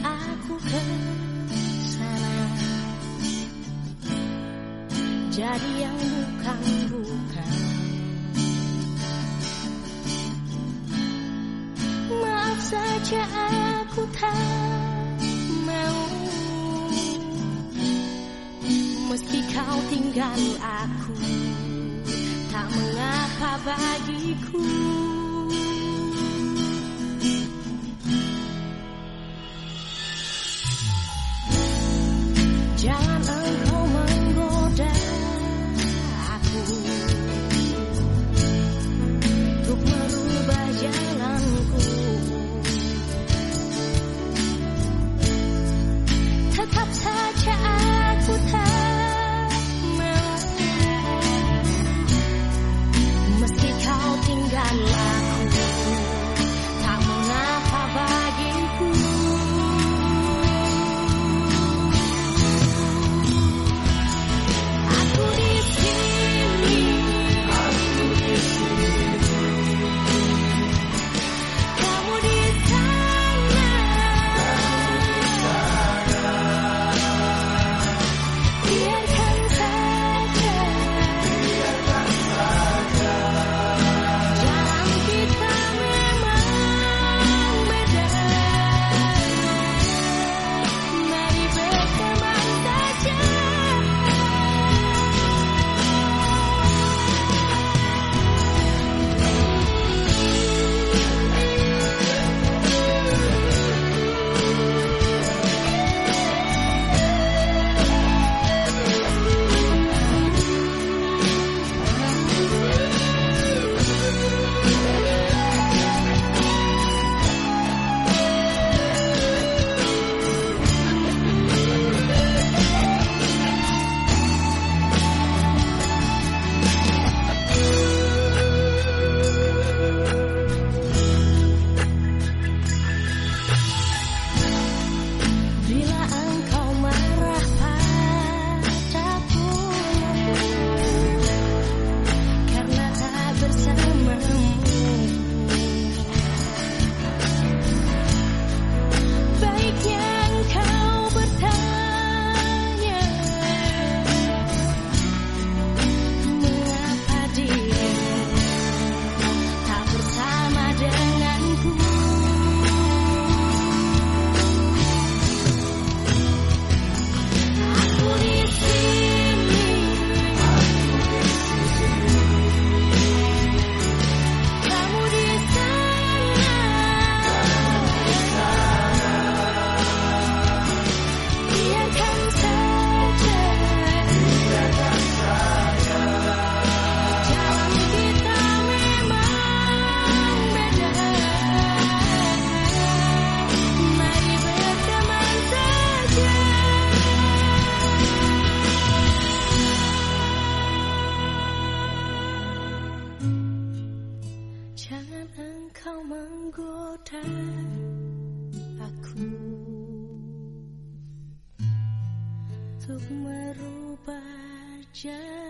aku ke sana Jadi yang bukan-bukan Maaf saja aku tak mau. Meski kau tinggal aku Tak mengapa bagiku. kau menggoda aku. Untuk merubah jalanku.